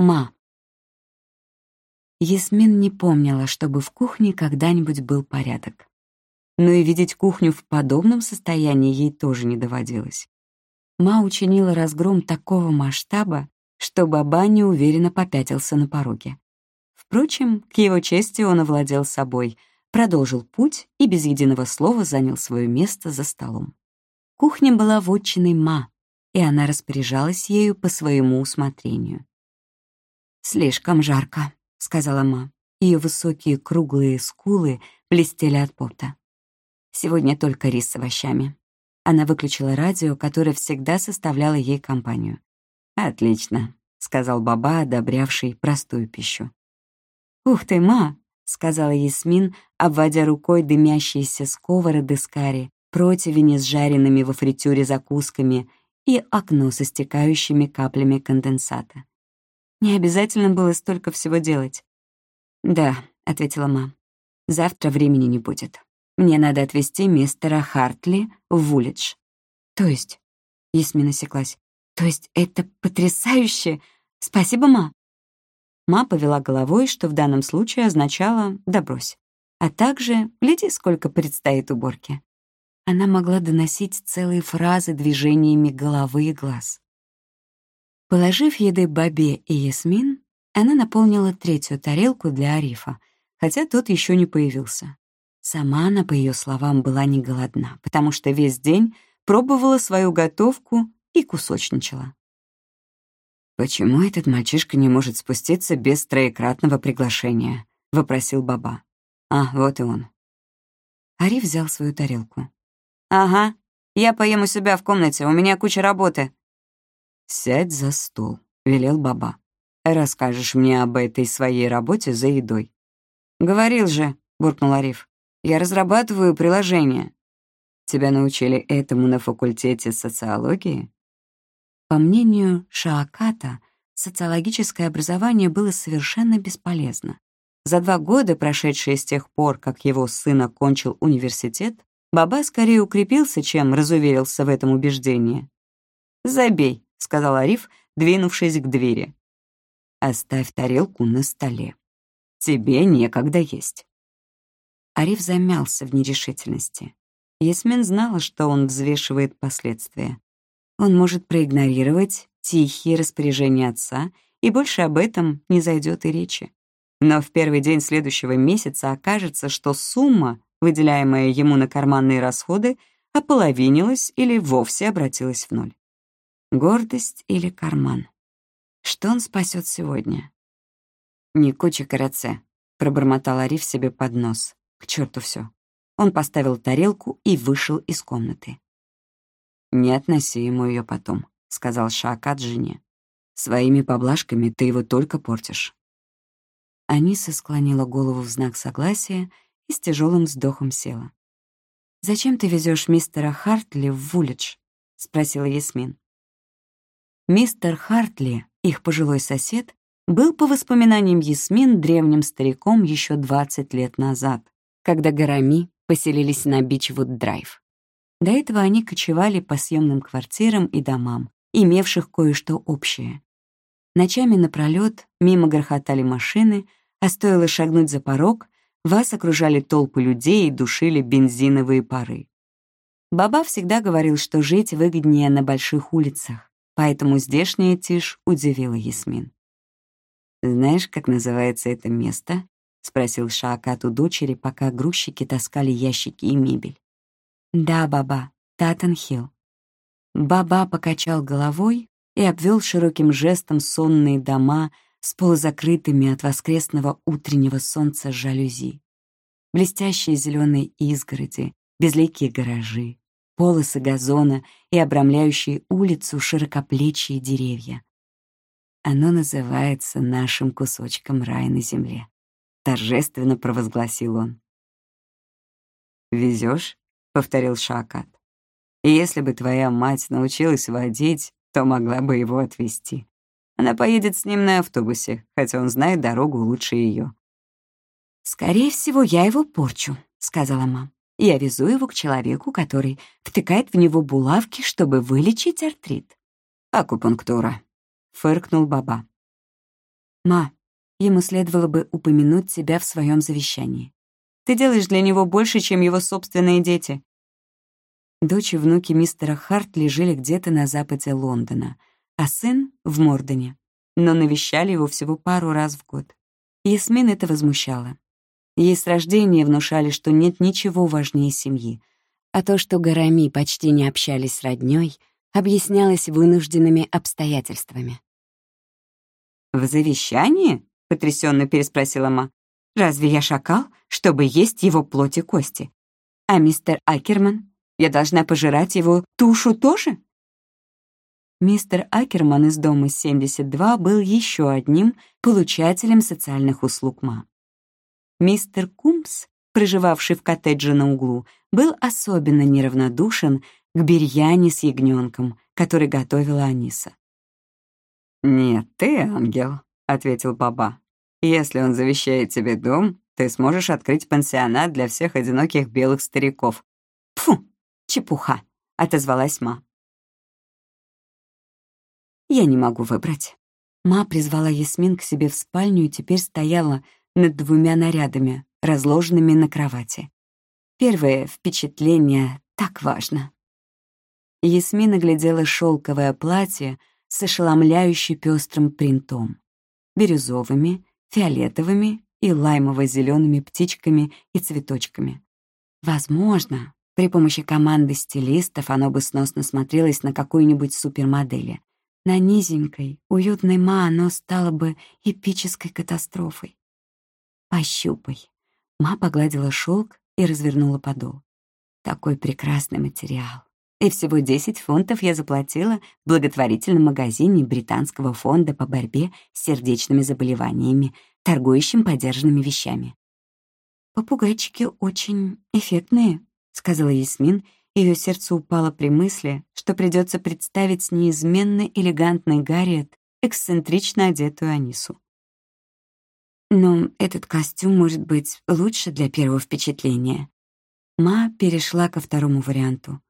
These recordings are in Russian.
Ма. Ясмин не помнила, чтобы в кухне когда-нибудь был порядок. Но и видеть кухню в подобном состоянии ей тоже не доводилось. Ма учинила разгром такого масштаба, что Баба неуверенно попятился на пороге. Впрочем, к его чести он овладел собой, продолжил путь и без единого слова занял свое место за столом. Кухня была вотчиной Ма, и она распоряжалась ею по своему усмотрению. «Слишком жарко», — сказала Ма. Ее высокие круглые скулы блестели от пота. «Сегодня только рис с овощами». Она выключила радио, которое всегда составляло ей компанию. «Отлично», — сказал Баба, одобрявший простую пищу. «Ух ты, Ма!» — сказала Ясмин, обводя рукой дымящиеся сковороды с карри, противени с жареными во фритюре закусками и окно со стекающими каплями конденсата. Не обязательно было столько всего делать. «Да», — ответила мама. «Завтра времени не будет. Мне надо отвезти мистера Хартли в Вулидж». «То есть?» — Ясмин осеклась. «То есть это потрясающе! Спасибо, ма!» Ма повела головой, что в данном случае означало «да брось», а также «гляди, сколько предстоит уборки». Она могла доносить целые фразы движениями головы и глаз. Положив еды Бабе и Ясмин, она наполнила третью тарелку для Арифа, хотя тот еще не появился. Сама она, по ее словам, была не голодна, потому что весь день пробовала свою готовку и кусочничала. «Почему этот мальчишка не может спуститься без троекратного приглашения?» — вопросил Баба. «А, вот и он». Ариф взял свою тарелку. «Ага, я поем у себя в комнате, у меня куча работы», «Сядь за стол», — велел Баба. «Расскажешь мне об этой своей работе за едой». «Говорил же», — буркнул Ариф. «Я разрабатываю приложение». «Тебя научили этому на факультете социологии?» По мнению Шааката, социологическое образование было совершенно бесполезно. За два года, прошедшие с тех пор, как его сын окончил университет, Баба скорее укрепился, чем разуверился в этом убеждении. «Забей», — сказал Ариф, двинувшись к двери. «Оставь тарелку на столе. Тебе некогда есть». Ариф замялся в нерешительности. Ясмин знала, что он взвешивает последствия. Он может проигнорировать тихие распоряжения отца, и больше об этом не зайдет и речи. Но в первый день следующего месяца окажется, что сумма, выделяемая ему на карманные расходы, ополовинилась или вовсе обратилась в ноль. Гордость или карман? Что он спасет сегодня? «Не куча караце», — пробормотал Ариф себе под нос. К черту все. Он поставил тарелку и вышел из комнаты. «Не относи ему ее потом», — сказал Шаакат жене. «Своими поблажками ты его только портишь». Аниса склонила голову в знак согласия и с тяжелым вздохом села. «Зачем ты везешь мистера Хартли в Вулидж?» — спросила Ясмин. Мистер Хартли, их пожилой сосед, был, по воспоминаниям Ясмин, древним стариком еще 20 лет назад, когда Гарами поселились на Бичвуд-драйв. До этого они кочевали по съемным квартирам и домам, имевших кое-что общее. Ночами напролёт мимо грохотали машины, а стоило шагнуть за порог, вас окружали толпы людей и душили бензиновые пары. Баба всегда говорил, что жить выгоднее на больших улицах поэтому здешняя тишь удивила Ясмин. «Знаешь, как называется это место?» — спросил Шаакат у дочери, пока грузчики таскали ящики и мебель. «Да, баба, Таттенхилл». Баба покачал головой и обвел широким жестом сонные дома с полузакрытыми от воскресного утреннего солнца жалюзи. Блестящие зеленые изгороди, безликие гаражи, полосы газона и обрамляющие улицу широкоплечие деревья. Оно называется нашим кусочком рая на земле. Торжественно провозгласил он. «Везёшь?» — повторил Шакат. «Если бы твоя мать научилась водить, то могла бы его отвезти. Она поедет с ним на автобусе, хотя он знает дорогу лучше её». «Скорее всего, я его порчу», — сказала мама. Я везу его к человеку, который втыкает в него булавки, чтобы вылечить артрит. «Акупунктура», — фыркнул Баба. «Ма, ему следовало бы упомянуть тебя в своем завещании. Ты делаешь для него больше, чем его собственные дети». Дочь и внуки мистера Хартли жили где-то на западе Лондона, а сын — в Мордоне, но навещали его всего пару раз в год. Ясмин это возмущало. Ей с рождения внушали, что нет ничего важнее семьи, а то, что Гарами почти не общались с роднёй, объяснялось вынужденными обстоятельствами. «В завещании?» — потрясенно переспросила Ма. «Разве я шакал, чтобы есть его плоть и кости? А мистер Акерман? Я должна пожирать его тушу тоже?» Мистер Акерман из дома 72 был еще одним получателем социальных услуг Ма. Мистер Кумс, проживавший в коттедже на углу, был особенно неравнодушен к бирьяне с ягненком, который готовила Аниса. «Нет, ты ангел», — ответил Баба. «Если он завещает тебе дом, ты сможешь открыть пансионат для всех одиноких белых стариков». «Фу, чепуха», — отозвалась Ма. «Я не могу выбрать». Ма призвала Ясмин к себе в спальню и теперь стояла над двумя нарядами, разложенными на кровати. Первое впечатление так важно. Ясмин оглядела шелковое платье, с ошеломляюще пестрым принтом, бирюзовыми, фиолетовыми и лаймово-зелеными птичками и цветочками. Возможно, при помощи команды стилистов оно бы сносно смотрелось на какой-нибудь супермодели. На низенькой, уютной ма оно стало бы эпической катастрофой. «Пощупай». Ма погладила шелк и развернула подол. Такой прекрасный материал и всего 10 фунтов я заплатила в благотворительном магазине Британского фонда по борьбе с сердечными заболеваниями, торгующим подержанными вещами. «Попугайчики очень эффектные», — сказала Ясмин, ее сердце упало при мысли, что придется представить неизменно элегантный Гарриет, эксцентрично одетую Анису. Но этот костюм может быть лучше для первого впечатления. Ма перешла ко второму варианту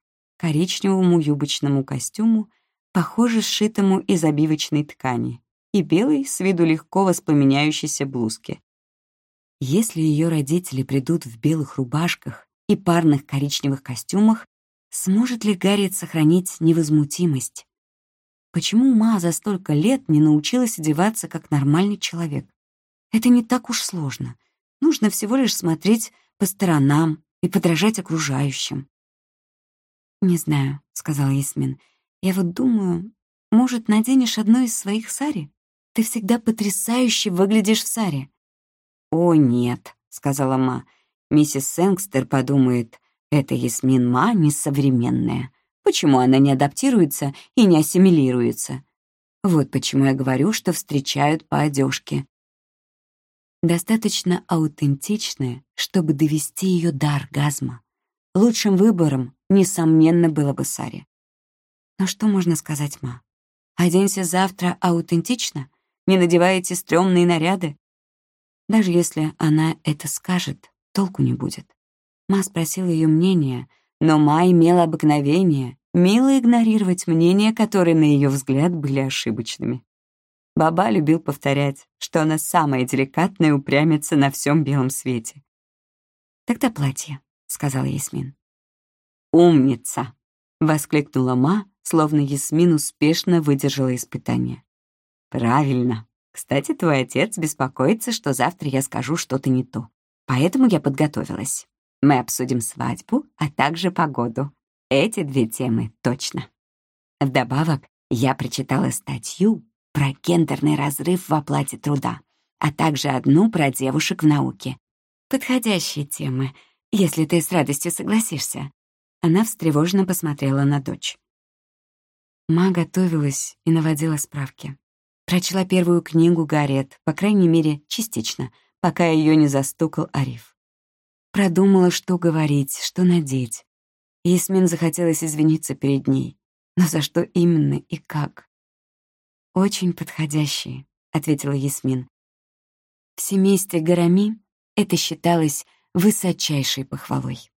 коричневому юбочному костюму, похоже сшитому из обивочной ткани, и белой, с виду легко воспламеняющейся блузке. Если ее родители придут в белых рубашках и парных коричневых костюмах, сможет ли Гарриет сохранить невозмутимость? Почему Ма за столько лет не научилась одеваться как нормальный человек? Это не так уж сложно. Нужно всего лишь смотреть по сторонам и подражать окружающим. «Не знаю», — сказала Ясмин. «Я вот думаю, может, наденешь одно из своих сари? Ты всегда потрясающе выглядишь в саре». «О, нет», — сказала Ма. «Миссис Сэнгстер подумает, это Ясмин Ма несовременная. Почему она не адаптируется и не ассимилируется? Вот почему я говорю, что встречают по одежке. Достаточно аутентичная, чтобы довести ее до оргазма. Лучшим выбором, несомненно, было бы Саре. Но что можно сказать, ма? Оденься завтра аутентично, не надеваете стрёмные наряды. Даже если она это скажет, толку не будет. Ма спросила ее мнение, но Ма имела обыкновение мило игнорировать мнения, которые, на ее взгляд, были ошибочными. Баба любил повторять, что она самая деликатная упрямится на всем белом свете. «Тогда платье», — сказала Ясмин. «Умница!» — воскликнула Ма, словно Ясмин успешно выдержала испытание. «Правильно. Кстати, твой отец беспокоится, что завтра я скажу что-то не то. Поэтому я подготовилась. Мы обсудим свадьбу, а также погоду. Эти две темы точно. Вдобавок, я прочитала статью про гендерный разрыв в оплате труда, а также одну про девушек в науке. Подходящие темы — если ты с радостью согласишься». Она встревоженно посмотрела на дочь. Ма готовилась и наводила справки. Прочла первую книгу Гарриет, по крайней мере, частично, пока ее не застукал Ариф. Продумала, что говорить, что надеть. Ясмин захотелось извиниться перед ней. Но за что именно и как? «Очень подходящие», — ответила Ясмин. В семействе Гарами это считалось высочайшей похвалой.